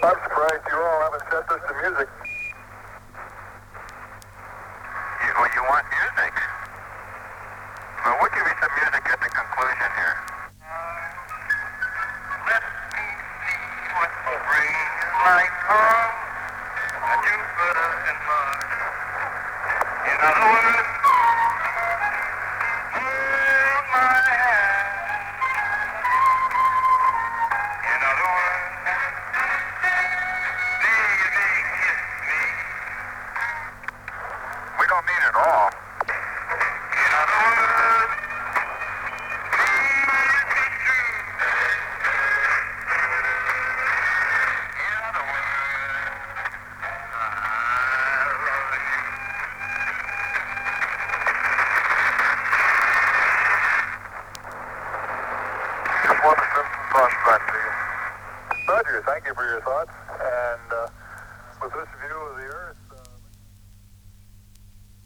I'm surprised you all haven't set this to music. You, well, you want music? Well, we'll give you some music at the conclusion here. Let me see what spring is like on Jupiter and Mars. In other words, to you. Roger, thank you for your thoughts. And uh, with this view of the Earth,